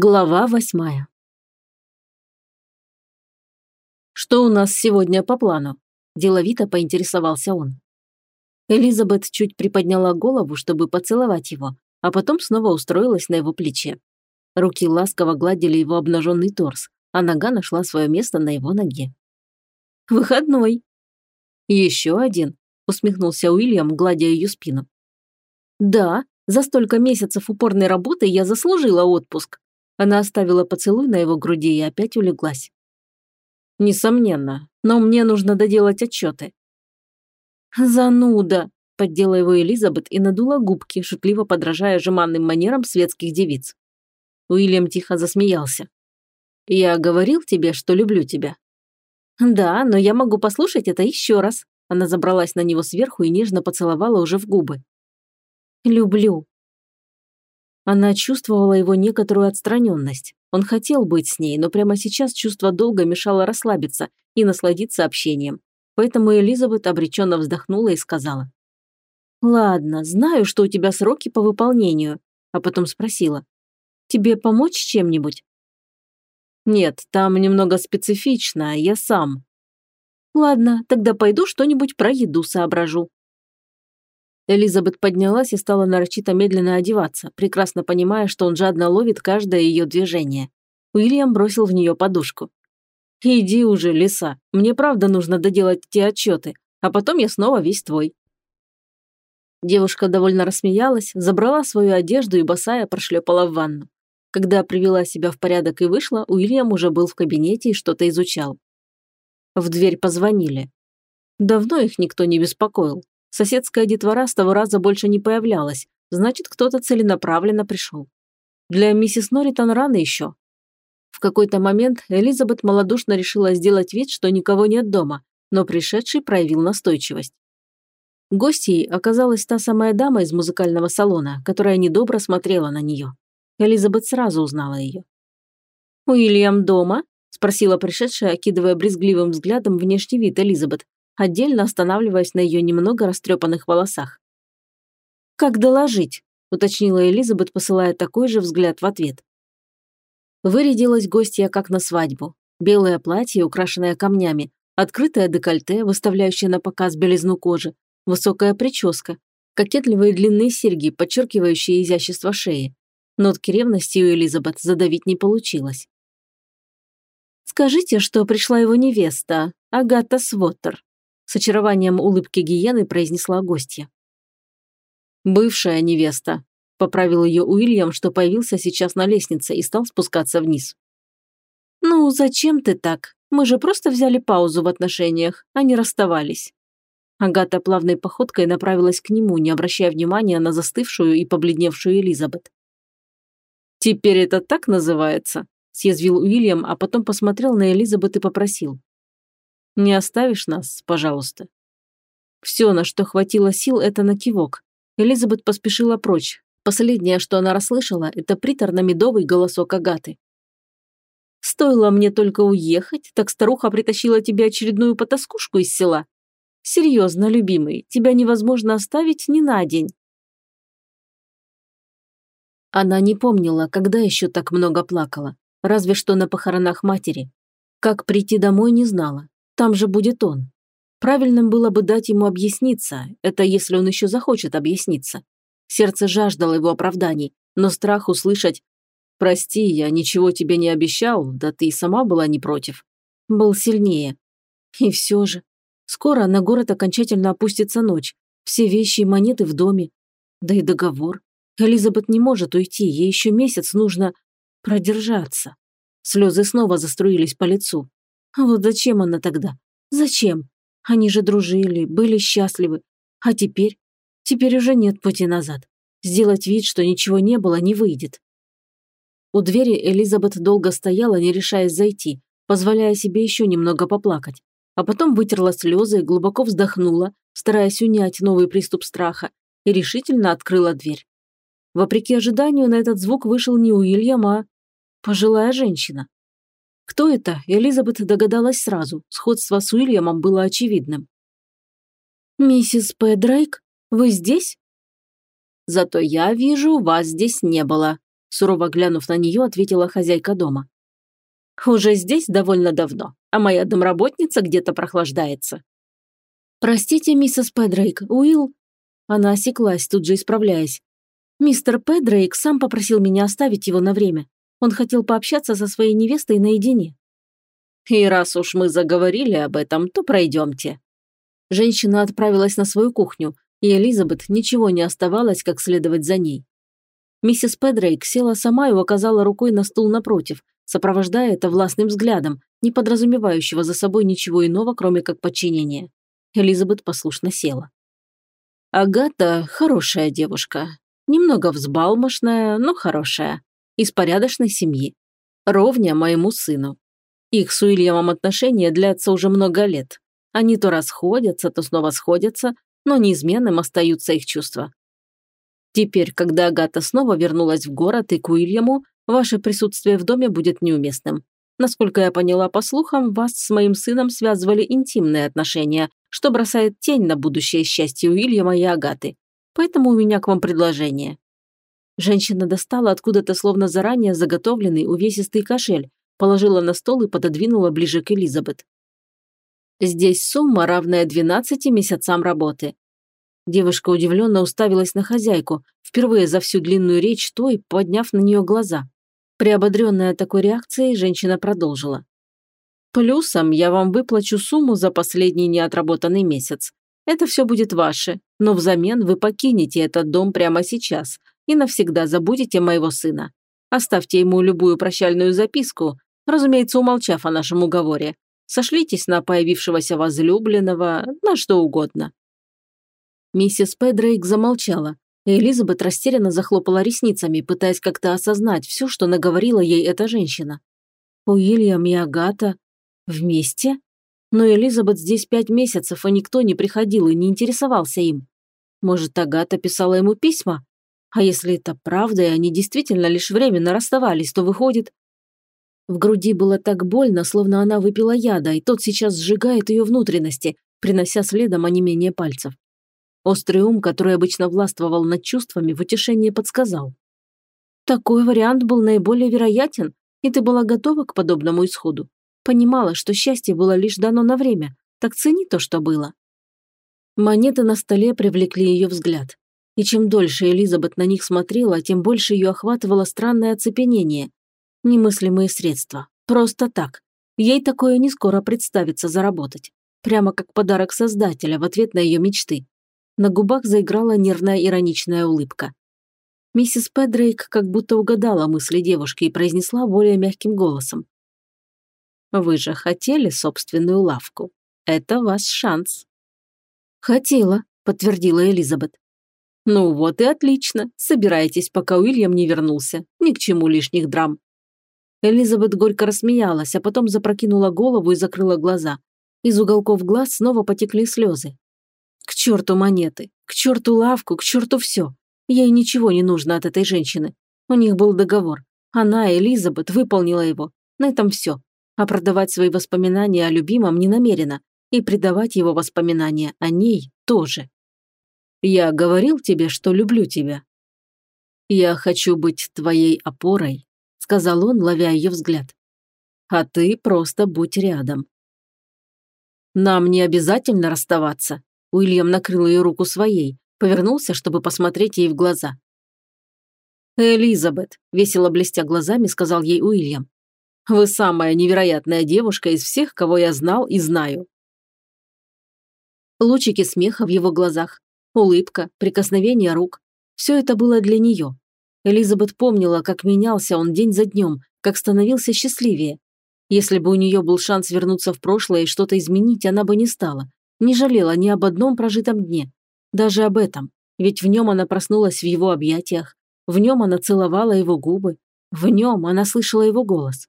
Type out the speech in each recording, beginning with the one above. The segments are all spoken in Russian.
Глава восьмая. «Что у нас сегодня по плану?» – деловито поинтересовался он. Элизабет чуть приподняла голову, чтобы поцеловать его, а потом снова устроилась на его плече. Руки ласково гладили его обнаженный торс, а нога нашла свое место на его ноге. «Выходной!» «Еще один», – усмехнулся Уильям, гладя ее спину. «Да, за столько месяцев упорной работы я заслужила отпуск», она оставила поцелуй на его груди и опять улеглась. «Несомненно, но мне нужно доделать отчеты». «Зануда!» – поддела его Элизабет и надула губки, шутливо подражая жеманным манерам светских девиц. Уильям тихо засмеялся. «Я говорил тебе, что люблю тебя». «Да, но я могу послушать это еще раз». Она забралась на него сверху и нежно поцеловала уже в губы. «Люблю», она чувствовала его некоторую отстраненность. Он хотел быть с ней, но прямо сейчас чувство долга мешало расслабиться и насладиться общением. Поэтому Элизабет обреченно вздохнула и сказала. «Ладно, знаю, что у тебя сроки по выполнению», а потом спросила. «Тебе помочь чем-нибудь?» «Нет, там немного специфично, я сам». «Ладно, тогда пойду что-нибудь про еду соображу», Элизабет поднялась и стала нарочито медленно одеваться, прекрасно понимая, что он жадно ловит каждое ее движение. Уильям бросил в нее подушку. «Иди уже, лиса, мне правда нужно доделать те отчеты, а потом я снова весь твой». Девушка довольно рассмеялась, забрала свою одежду и босая прошлепала в ванну. Когда привела себя в порядок и вышла, Уильям уже был в кабинете и что-то изучал. В дверь позвонили. Давно их никто не беспокоил. Соседская детвора с того раза больше не появлялась, значит, кто-то целенаправленно пришел. Для миссис Норритон рано еще. В какой-то момент Элизабет малодушно решила сделать вид, что никого нет дома, но пришедший проявил настойчивость. Гостьей оказалась та самая дама из музыкального салона, которая недобро смотрела на нее. Элизабет сразу узнала ее. «Уильям дома?» – спросила пришедшая, окидывая брезгливым взглядом внешний вид Элизабет, отдельно останавливаясь на ее немного растрепанных волосах. «Как доложить?» – уточнила Элизабет, посылая такой же взгляд в ответ. Вырядилась гостья как на свадьбу. Белое платье, украшенное камнями, открытое декольте, выставляющее на показ белизну кожи, высокая прическа, кокетливые длинные серьги, подчеркивающие изящество шеи. Нотки ревности у Элизабет задавить не получилось. «Скажите, что пришла его невеста, Агата Своттер», с очарованием улыбки гиены произнесла гостья. «Бывшая невеста», – поправил ее Уильям, что появился сейчас на лестнице и стал спускаться вниз. «Ну, зачем ты так? Мы же просто взяли паузу в отношениях, а не расставались». Агата плавной походкой направилась к нему, не обращая внимания на застывшую и побледневшую Элизабет. «Теперь это так называется?» – съязвил Уильям, а потом посмотрел на Элизабет и попросил. Не оставишь нас, пожалуйста?» Все, на что хватило сил, это на кивок. Элизабет поспешила прочь. Последнее, что она расслышала, это приторно-медовый голосок Агаты. «Стоило мне только уехать, так старуха притащила тебе очередную потаскушку из села. Серьезно, любимый, тебя невозможно оставить ни на день». Она не помнила, когда еще так много плакала, разве что на похоронах матери. Как прийти домой, не знала. Там же будет он. Правильным было бы дать ему объясниться, это если он еще захочет объясниться. Сердце жаждало его оправданий, но страх услышать «Прости, я ничего тебе не обещал, да ты и сама была не против», был сильнее. И все же. Скоро на город окончательно опустится ночь, все вещи и монеты в доме. Да и договор. Элизабет не может уйти, ей еще месяц нужно продержаться. Слезы снова заструились по лицу. А вот зачем она тогда? Зачем? Они же дружили, были счастливы. А теперь? Теперь уже нет пути назад. Сделать вид, что ничего не было, не выйдет. У двери Элизабет долго стояла, не решаясь зайти, позволяя себе еще немного поплакать. А потом вытерла слезы, глубоко вздохнула, стараясь унять новый приступ страха, и решительно открыла дверь. Вопреки ожиданию, на этот звук вышел не Уильям, а пожилая женщина. Кто это, Элизабет догадалась сразу, сходство с Уильямом было очевидным. «Миссис Пэдрайк, вы здесь?» «Зато я вижу, вас здесь не было», сурово глянув на нее, ответила хозяйка дома. «Уже здесь довольно давно, а моя домработница где-то прохлаждается». «Простите, миссис Педрейк, Уилл...» Она осеклась, тут же исправляясь. «Мистер Педрейк сам попросил меня оставить его на время. Он хотел пообщаться со своей невестой наедине». «И раз уж мы заговорили об этом, то пройдемте». Женщина отправилась на свою кухню, и Элизабет ничего не оставалось, как следовать за ней. Миссис Педрейк села сама и указала рукой на стул напротив, сопровождая это властным взглядом, не подразумевающего за собой ничего иного, кроме как подчинения. Элизабет послушно села. «Агата – хорошая девушка. Немного взбалмошная, но хорошая. Из порядочной семьи. Ровня моему сыну. Их с Уильямом отношения длятся уже много лет. Они то расходятся, то снова сходятся, но неизменным остаются их чувства. Теперь, когда Агата снова вернулась в город и к Уильяму, ваше присутствие в доме будет неуместным. Насколько я поняла по слухам, вас с моим сыном связывали интимные отношения, что бросает тень на будущее счастье Уильяма и Агаты. Поэтому у меня к вам предложение». Женщина достала откуда-то словно заранее заготовленный увесистый кошель, положила на стол и пододвинула ближе к Элизабет. Здесь сумма, равная 12 месяцам работы. Девушка удивленно уставилась на хозяйку, впервые за всю длинную речь той, подняв на нее глаза. Приободренная такой реакцией, женщина продолжила. «Плюсом я вам выплачу сумму за последний неотработанный месяц. Это все будет ваше, но взамен вы покинете этот дом прямо сейчас и навсегда забудете моего сына. Оставьте ему любую прощальную записку, разумеется, умолчав о нашем уговоре, Сошлитесь на появившегося возлюбленного, на что угодно». Миссис Педрейк замолчала, и Элизабет растерянно захлопала ресницами, пытаясь как-то осознать все, что наговорила ей эта женщина. Уильям и Агата вместе? Но Элизабет здесь пять месяцев, и никто не приходил и не интересовался им. Может, Агата писала ему письма? А если это правда, и они действительно лишь временно расставались, то выходит, в груди было так больно, словно она выпила яда, и тот сейчас сжигает ее внутренности, принося следом онемение пальцев. Острый ум, который обычно властвовал над чувствами, в утешении подсказал. Такой вариант был наиболее вероятен, и ты была готова к подобному исходу. Понимала, что счастье было лишь дано на время, так цени то, что было. Монеты на столе привлекли ее взгляд. И чем дольше Элизабет на них смотрела, тем больше ее охватывало странное оцепенение, Немыслимые средства. Просто так. Ей такое не скоро представится заработать. Прямо как подарок создателя в ответ на ее мечты. На губах заиграла нервная ироничная улыбка. Миссис Педрейк как будто угадала мысли девушки и произнесла более мягким голосом. «Вы же хотели собственную лавку. Это ваш шанс». «Хотела», – подтвердила Элизабет. «Ну вот и отлично. Собирайтесь, пока Уильям не вернулся. Ни к чему лишних драм. Элизабет горько рассмеялась, а потом запрокинула голову и закрыла глаза. Из уголков глаз снова потекли слезы. К черту монеты, к черту лавку, к черту все. Ей ничего не нужно от этой женщины. У них был договор. Она, Элизабет, выполнила его. На этом все. А продавать свои воспоминания о любимом не намерена. И предавать его воспоминания о ней тоже. Я говорил тебе, что люблю тебя. Я хочу быть твоей опорой сказал он, ловя ее взгляд. «А ты просто будь рядом». «Нам не обязательно расставаться», Уильям накрыл ее руку своей, повернулся, чтобы посмотреть ей в глаза. «Элизабет», – весело блестя глазами, сказал ей Уильям. «Вы самая невероятная девушка из всех, кого я знал и знаю». Лучики смеха в его глазах, улыбка, прикосновение рук – все это было для нее, Элизабет помнила, как менялся он день за днем, как становился счастливее. Если бы у нее был шанс вернуться в прошлое и что-то изменить, она бы не стала. Не жалела ни об одном прожитом дне. Даже об этом. Ведь в нем она проснулась в его объятиях. В нем она целовала его губы. В нем она слышала его голос.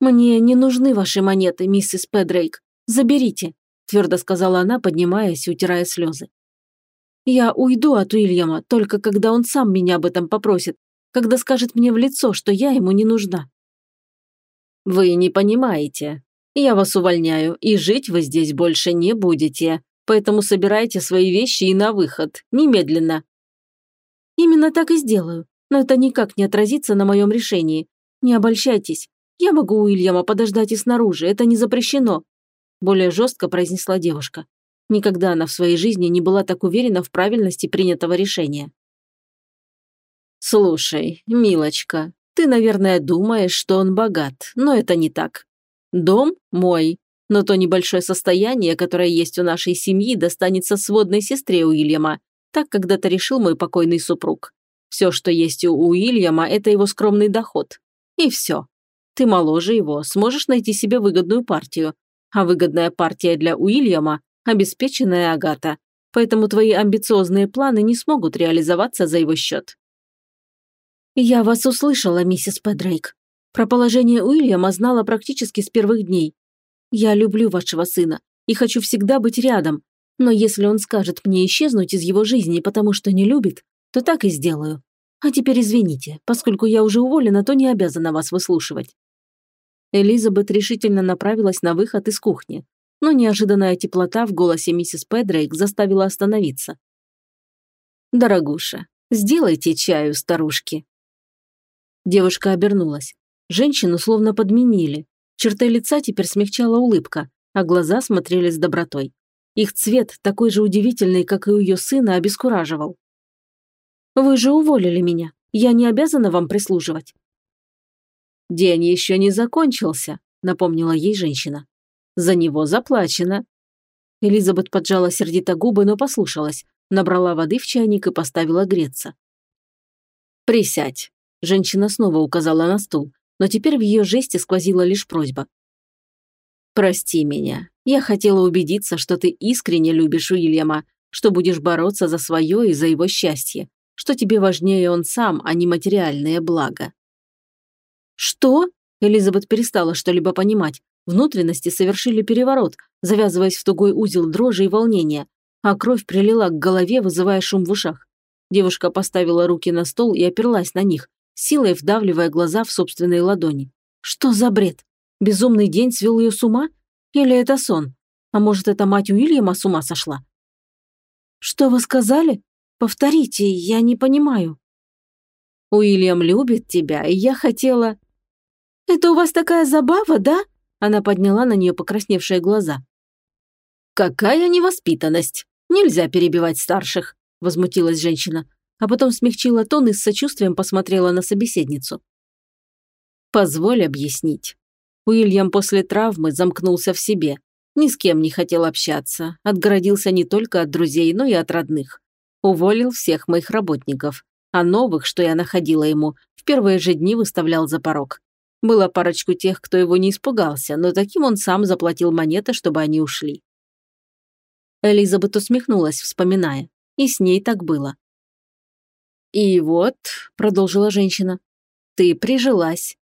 «Мне не нужны ваши монеты, миссис Педрейк. Заберите», твердо сказала она, поднимаясь и утирая слезы. Я уйду от Уильяма, только когда он сам меня об этом попросит, когда скажет мне в лицо, что я ему не нужна. Вы не понимаете. Я вас увольняю, и жить вы здесь больше не будете. Поэтому собирайте свои вещи и на выход, немедленно. Именно так и сделаю. но это никак не отразится на моем решении. Не обольщайтесь. Я могу Уильяма подождать и снаружи, это не запрещено», более жестко произнесла девушка. Никогда она в своей жизни не была так уверена в правильности принятого решения. «Слушай, милочка, ты, наверное, думаешь, что он богат, но это не так. Дом мой, но то небольшое состояние, которое есть у нашей семьи, достанется сводной сестре Уильяма, так когда-то решил мой покойный супруг. Все, что есть у Уильяма, это его скромный доход. И все. Ты моложе его, сможешь найти себе выгодную партию. А выгодная партия для Уильяма – обеспеченная Агата. Поэтому твои амбициозные планы не смогут реализоваться за его счет. «Я вас услышала, миссис Педрейк. Про положение Уильяма знала практически с первых дней. Я люблю вашего сына и хочу всегда быть рядом, но если он скажет мне исчезнуть из его жизни, потому что не любит, то так и сделаю. А теперь извините, поскольку я уже уволена, то не обязана вас выслушивать». Элизабет решительно направилась на выход из кухни, но неожиданная теплота в голосе миссис Педрейк заставила остановиться. «Дорогуша, сделайте чаю старушки», Девушка обернулась. Женщину словно подменили. Черты лица теперь смягчала улыбка, а глаза смотрели с добротой. Их цвет, такой же удивительный, как и у ее сына, обескураживал. «Вы же уволили меня. Я не обязана вам прислуживать». «День еще не закончился», — напомнила ей женщина. «За него заплачено». Элизабет поджала сердито губы, но послушалась, набрала воды в чайник и поставила греться. «Присядь», Женщина снова указала на стул, но теперь в ее жесте сквозила лишь просьба. «Прости меня. Я хотела убедиться, что ты искренне любишь Уильяма, что будешь бороться за свое и за его счастье, что тебе важнее он сам, а не материальное благо». «Что?» Элизабет перестала что-либо понимать. Внутренности совершили переворот, завязываясь в тугой узел дрожи и волнения, а кровь прилила к голове, вызывая шум в ушах. Девушка поставила руки на стол и оперлась на них, силой вдавливая глаза в собственные ладони. Что за бред? Безумный день свел ее с ума? Или это сон? А может, это мать Уильяма с ума сошла? Что вы сказали? Повторите, я не понимаю. Уильям любит тебя, и я хотела... Это у вас такая забава, да? Она подняла на нее покрасневшие глаза. Какая невоспитанность! Нельзя перебивать старших, возмутилась женщина а потом смягчила тон и с сочувствием посмотрела на собеседницу. «Позволь объяснить. Уильям после травмы замкнулся в себе, ни с кем не хотел общаться, отгородился не только от друзей, но и от родных. Уволил всех моих работников, а новых, что я находила ему, в первые же дни выставлял за порог. Было парочку тех, кто его не испугался, но таким он сам заплатил монеты, чтобы они ушли. Элизабет усмехнулась, вспоминая. И с ней так было. «И вот», – продолжила женщина, – «ты прижилась.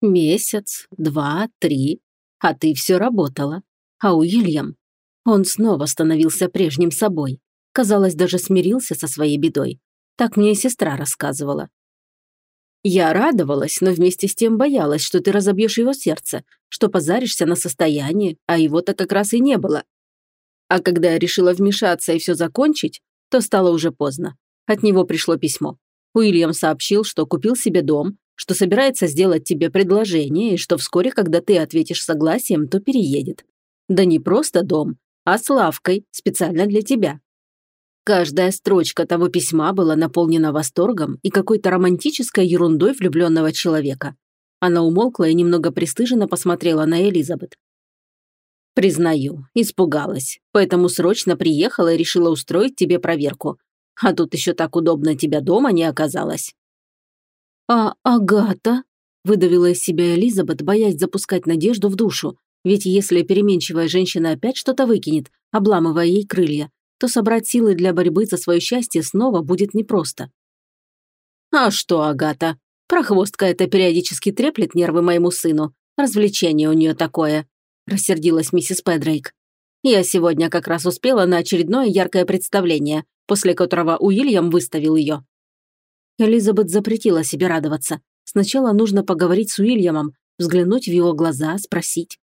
Месяц, два, три, а ты все работала. А Уильям, он снова становился прежним собой. Казалось, даже смирился со своей бедой. Так мне сестра рассказывала. Я радовалась, но вместе с тем боялась, что ты разобьешь его сердце, что позаришься на состояние, а его-то как раз и не было. А когда я решила вмешаться и все закончить, то стало уже поздно. От него пришло письмо. Уильям сообщил, что купил себе дом, что собирается сделать тебе предложение и что вскоре, когда ты ответишь согласием, то переедет. Да не просто дом, а с лавкой, специально для тебя. Каждая строчка того письма была наполнена восторгом и какой-то романтической ерундой влюбленного человека. Она умолкла и немного пристыженно посмотрела на Элизабет. «Признаю, испугалась, поэтому срочно приехала и решила устроить тебе проверку. А тут еще так удобно тебя дома не оказалось». «А Агата?» – выдавила из себя Элизабет, боясь запускать надежду в душу. Ведь если переменчивая женщина опять что-то выкинет, обламывая ей крылья, то собрать силы для борьбы за свое счастье снова будет непросто. «А что, Агата? Прохвостка это периодически треплет нервы моему сыну. Развлечение у нее такое», – рассердилась миссис Педрейк. «Я сегодня как раз успела на очередное яркое представление, после которого Уильям выставил ее. Элизабет запретила себе радоваться. Сначала нужно поговорить с Уильямом, взглянуть в его глаза, спросить.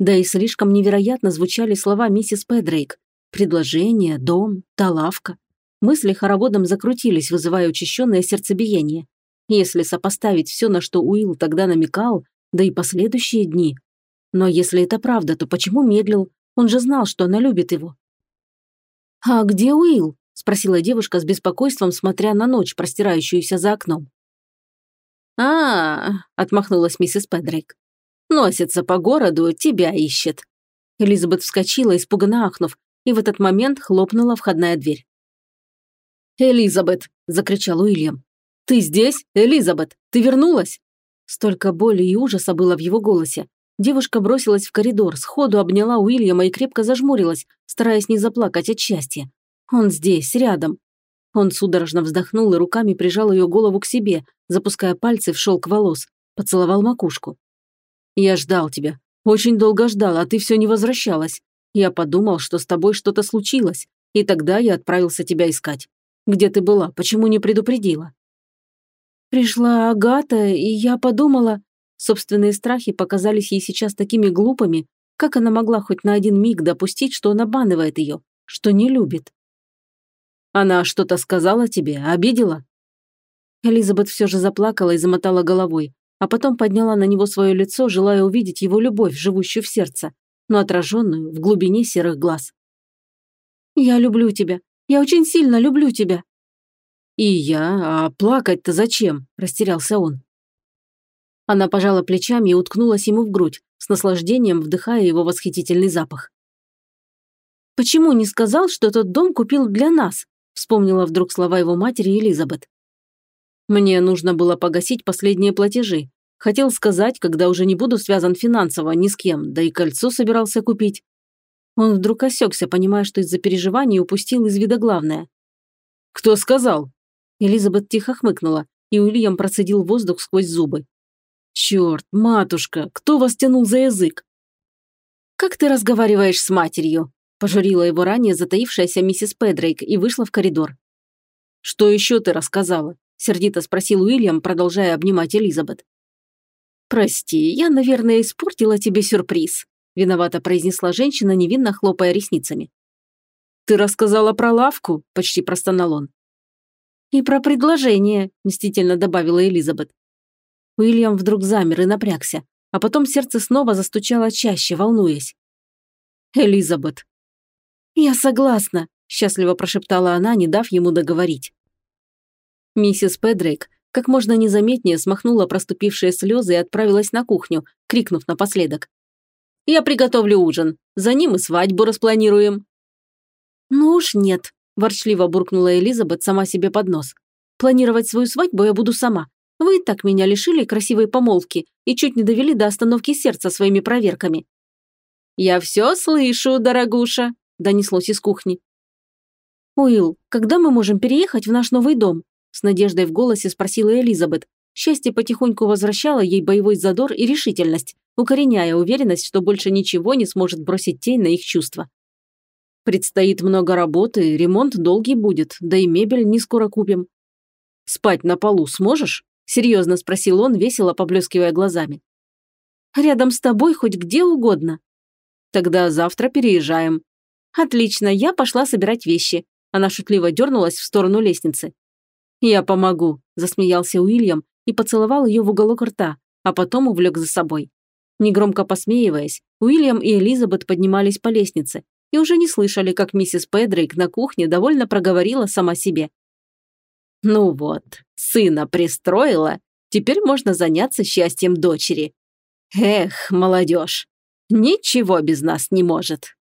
Да и слишком невероятно звучали слова миссис Педрейк. Предложение, дом, та лавка. Мысли хороводом закрутились, вызывая учащенное сердцебиение. Если сопоставить все, на что Уилл тогда намекал, да и последующие дни. Но если это правда, то почему медлил? Он же знал, что она любит его. «А где Уилл?» – спросила девушка с беспокойством, смотря на ночь, простирающуюся за окном. а, -а, -а отмахнулась миссис Педрейк. «Носится по городу, тебя ищет». Элизабет вскочила, испуганно ахнув, и в этот момент хлопнула входная дверь. «Элизабет!» – закричал Уильям. «Ты здесь? Элизабет! Ты вернулась?» Столько боли и ужаса было в его голосе. Девушка бросилась в коридор, сходу обняла Уильяма и крепко зажмурилась, стараясь не заплакать от счастья. Он здесь, рядом. Он судорожно вздохнул и руками прижал ее голову к себе, запуская пальцы в шелк волос, поцеловал макушку. «Я ждал тебя. Очень долго ждал, а ты все не возвращалась. Я подумал, что с тобой что-то случилось, и тогда я отправился тебя искать. Где ты была? Почему не предупредила?» Пришла Агата, и я подумала... Собственные страхи показались ей сейчас такими глупыми, как она могла хоть на один миг допустить, что он обманывает ее, что не любит. «Она что-то сказала тебе, обидела?» Элизабет все же заплакала и замотала головой, а потом подняла на него свое лицо, желая увидеть его любовь, живущую в сердце, но отраженную в глубине серых глаз. «Я люблю тебя. Я очень сильно люблю тебя». «И я? А плакать-то зачем?» – растерялся он. Она пожала плечами и уткнулась ему в грудь, с наслаждением вдыхая его восхитительный запах. «Почему не сказал, что этот дом купил для нас?» – вспомнила вдруг слова его матери Элизабет. «Мне нужно было погасить последние платежи. Хотел сказать, когда уже не буду связан финансово ни с кем, да и кольцо собирался купить. Он вдруг осекся, понимая, что из-за переживаний упустил из вида главное. «Кто сказал?» Элизабет тихо хмыкнула, и Уильям процедил воздух сквозь зубы. «Черт, матушка, кто вас тянул за язык?» «Как ты разговариваешь с матерью?» пожурила его ранее затаившаяся миссис Педрейк и вышла в коридор. «Что еще ты рассказала?» сердито спросил Уильям, продолжая обнимать Элизабет. «Прости, я, наверное, испортила тебе сюрприз», виновато произнесла женщина, невинно хлопая ресницами. «Ты рассказала про лавку?» – почти простонал он. «И про предложение», – мстительно добавила Элизабет. Уильям вдруг замер и напрягся, а потом сердце снова застучало чаще, волнуясь. «Элизабет». «Я согласна», – счастливо прошептала она, не дав ему договорить. Миссис Педрейк как можно незаметнее смахнула проступившие слезы и отправилась на кухню, крикнув напоследок. Я приготовлю ужин. За ним и свадьбу распланируем». «Ну уж нет», – ворчливо буркнула Элизабет сама себе под нос. «Планировать свою свадьбу я буду сама. Вы и так меня лишили красивой помолвки и чуть не довели до остановки сердца своими проверками». «Я все слышу, дорогуша», – донеслось из кухни. «Уилл, когда мы можем переехать в наш новый дом?» С надеждой в голосе спросила Элизабет. Счастье потихоньку возвращало ей боевой задор и решительность, укореняя уверенность, что больше ничего не сможет бросить тень на их чувства. Предстоит много работы, ремонт долгий будет, да и мебель не скоро купим. Спать на полу сможешь? Серьезно спросил он, весело поблескивая глазами. Рядом с тобой хоть где угодно. Тогда завтра переезжаем. Отлично, я пошла собирать вещи. Она шутливо дернулась в сторону лестницы. «Я помогу», – засмеялся Уильям и поцеловал ее в уголок рта, а потом увлек за собой. Негромко посмеиваясь, Уильям и Элизабет поднимались по лестнице и уже не слышали, как миссис Педрейк на кухне довольно проговорила сама себе. «Ну вот, сына пристроила, теперь можно заняться счастьем дочери. Эх, молодежь, ничего без нас не может».